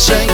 Shane